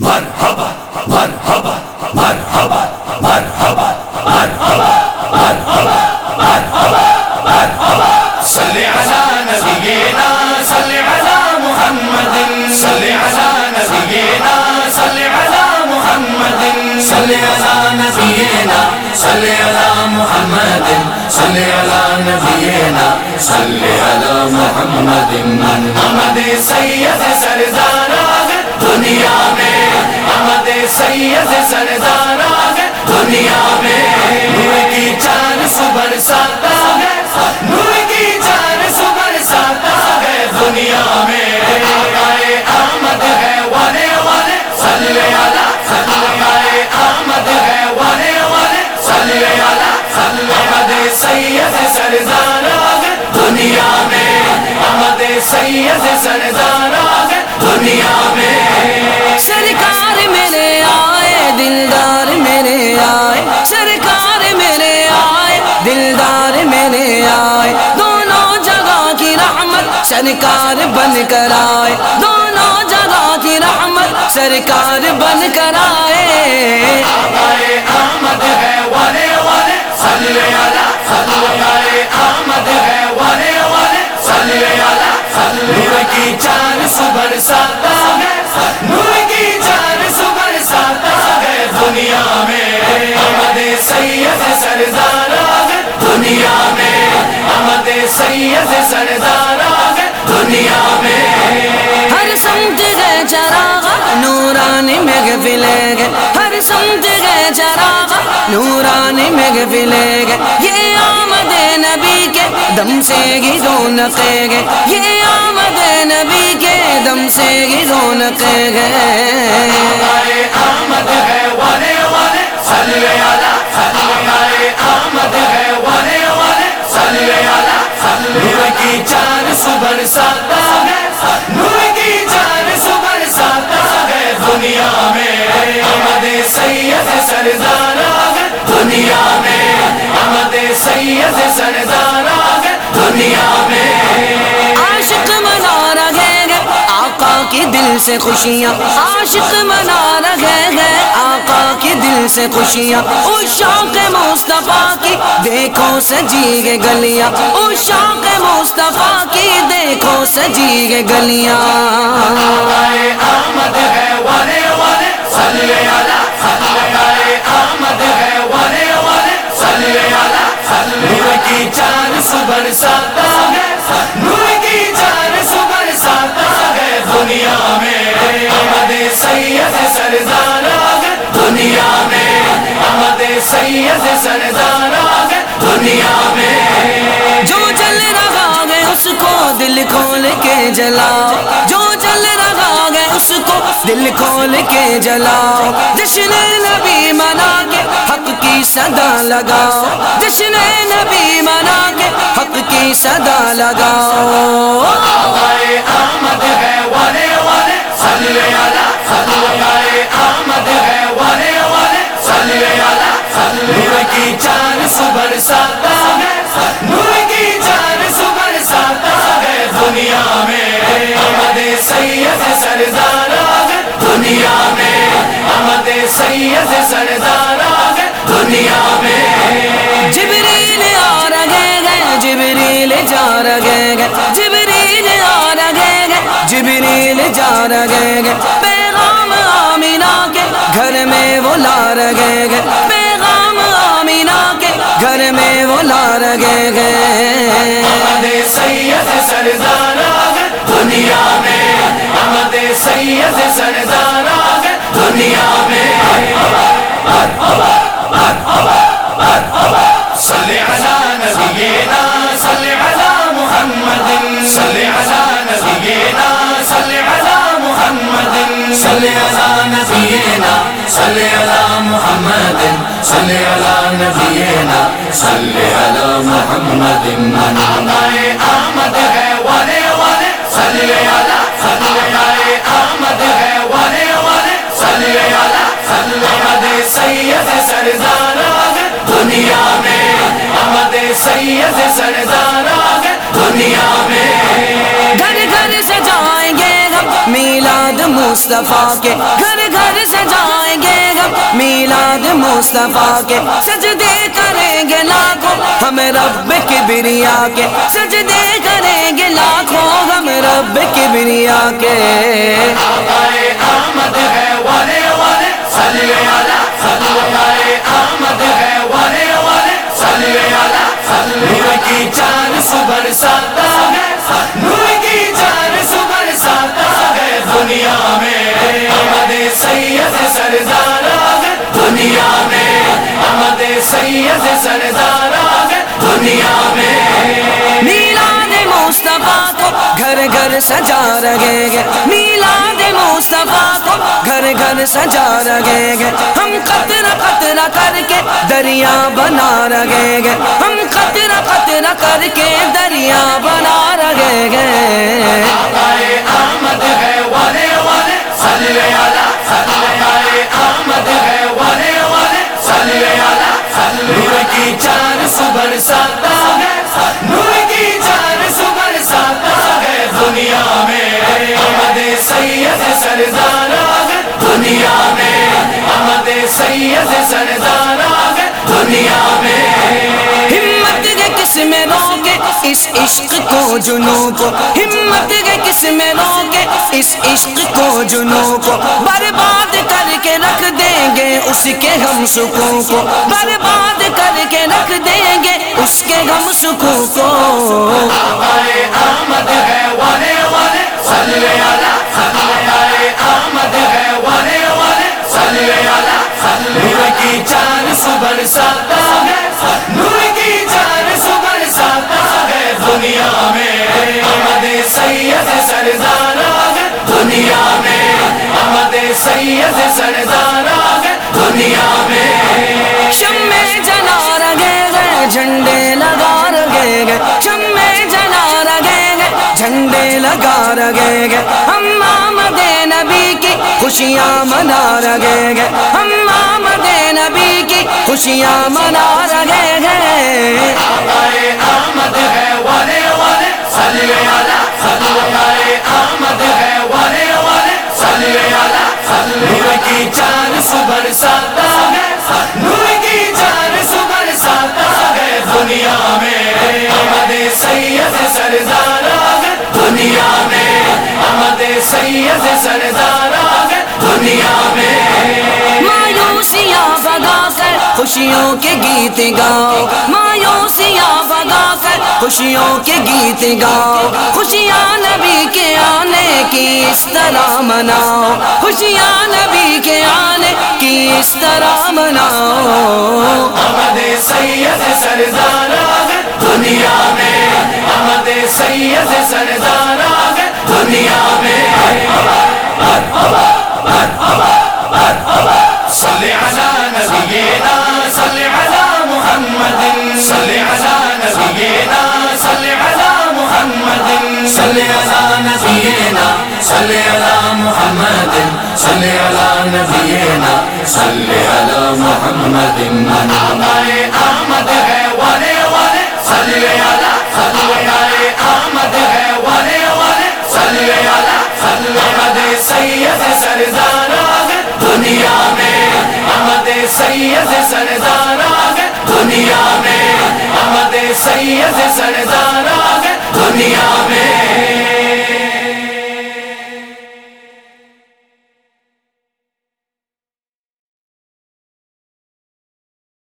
مرحبا مرحبا مرحبا مرحبا مرحبا مرحبا مرحبا مرحبا. صل على نبينا صل على محمد. صل على نبينا صل على محمد. صل على نبينا صل على محمد. صل على نبينا صل على محمد. محمد سید سردار دنیا میں احمد سید سردار دنیا میں نور کی چار سبر ساتا ہے نور کی چار سبر ساتا ہے دنیا میں آقائے احمد ہے والے والے۔ صلی اللہ صلی آئے احمد ہے والے والے۔ صلی اللہ احمد سید سردار دنیا میں احمد سید سردار دنیا میں۔ سرکار میرے آئے دلدار میرے آئے۔ سرکار میرے آئے دلدار میرے آئے۔ دونوں جگہ کی رحمت سرکار بن کر آئے۔ دونوں جگہ کی رحمت سرکار بن کر آئے۔ آقائے احمد ہے والے والے۔ صلی اللہ صلی آئے احمد ہے والے والے۔ سید سردار دنیا میں۔ ہر سمت گئے چراغ نورانی میں گفلے گئے۔ ہر سمت گئے چراغ نورانی میں گفلے گئے۔ یہ آمد نبی کے دم سے گی رونقے گئے۔ یہ آمد نبی کے دم سے گی رونقے گئے۔ احمد ہے۔ نور کی چار سبر ساتا ہے نور کی چار سبر ساتا ہے دنیا میں احمد سید سردار دنیا میں احمد سید سردار دنیا میں عاشق منا رہے گے آقا کی دل سے خوشیاں، عاشق منا رہے گے آقا کی سے خوشیاں اس شوق مصطفیٰ کی، دیکھو سجی گے گلیاں۔ اس شوق مصطفیٰ کی، دیکھو سجی گے گلیاں۔ ہے، والے والے صلی ہے، والے والے صلی نور کی چار سبر ساتا سید سردار دنیا میں۔ جو چل رہا ہے اس کو دل کھول کے جلاؤ۔ جو چل رہا ہے اس کو دل کھول کے جلاؤ۔ جشن نبی منا کے حق کی صدا لگاؤ۔ جشن نبی منا کے حق کی صدا لگاؤ۔ احمد ہے والے والے صلی اللہ نور کی چار سبر ساتا ہے، نور کی چار سبر ساتا ہے۔ دنیا میں احمد سید سردار دنیا میں احمد سید سردار دنیا میں۔ جبریل آ رہے گئے جبریل جا رہے گئے جبریل آ رہے گئے جبریل جا رہے گئے پیغام آمینہ کے گھر میں وہ لا رہے گئے گھر میں وہ لا رہے گئے سید سردار دنیا میں احمد سید دنیا میں صلی علی نبینا، صلی علی محمد، صلی علی نبینا، صلی علی محمد، صلی علی نبینا، صلی علی محمد صلی علی نبینا صلی علی محمد احمد ہے والے والے صلی علی صلی آئے احمد ہے والے والے صلی علی صلی احمد سید سردار دنیا میں احمد سید سردار دنیا میں گھر گھر سجائیں گے ہم میلاد مصطفیٰ کے گھر گھر سجائیں گے ہم میلاد مصطفیٰ کے سجدے کریں گے لاکھوں ہم رب کی بریا کے سجدے کریں گے لاکھوں ہم رب کی بریا کے آمد ہے، والے والے، صلی علی، صلی آمد ہے، والے والے، صلی علی کی سید سردار دنیا میں۔ میلاد مصطفیٰ کو گھر گھر سجا رہے گے۔ میلاد مصطفیٰ کو گھر گھر سجا رہے گے۔ ہم قطرہ قطرہ کر کے دریا بنا رہے گے۔ ہم قطرہ قطرہ کر کے دریا بنا رہے گے۔ آمد ہے والے والے کی چاند صبح ساتا ہے، نور کی چاند صبح ساتا ہے۔ دنیا میں آمد سید سردار ہے دنیا میں آمد سید سردار ہے دنیا میں۔ ہمت کے کس میں روکے اس عشق کو جنوں کو۔ ہمت کے کس میں روکے اس عشق کو جنوں کو۔ برباد کر کے اس کے ہم سکوں کو برباد کر کے رکھ دیں گے اس کے ہم سکوں کو۔ آقائے آمد ہے، والے والے، صلی علی صلی آمد ہے، والے والے، صلی علی نور کی ساتا ہے، نور کی ساتا ہے۔ دنیا میں آمد سید سردار ہے۔ دنیا میں آمد سید سردار خوشیاں منا رگے گئے ہم آمد نبی کی خوشیاں منا رگے گئے آقائے آمد ہے، والے والے، صلی علی صلی آمد ہے، والے والے، صلی علی نور کی چاند صبح ساتا ہے۔ نور کی چاند صبح ساتا ہے۔ دنیا میں آمد سید سردار ہے۔ دنیا میں آمد سید سردار ہے۔ دنیا میں۔ مایوسیاں بگا کر خوشیوں کے گیت گاؤ۔ مایوسیاں بگا کر خوشیوں کے گیت گاؤ۔ خوشیاں نبی کے آنے کی اس طرح مناؤ۔ خوشیاں نبی کے آنے کی اس طرح مناؤ۔ سید سردار دنیا میں۔ سید سردار دنیا میں۔ نبینا، صلی علی محمد آقائے آمد. ہے، والے والے، صلی علی صلی علی، آمد ہے، والے والے، صلی علی، صلی احمد سید سردار ہے دنیا میں احمد سید سردار ہے دنیا میں احمد سید سردار ہے دنیا میں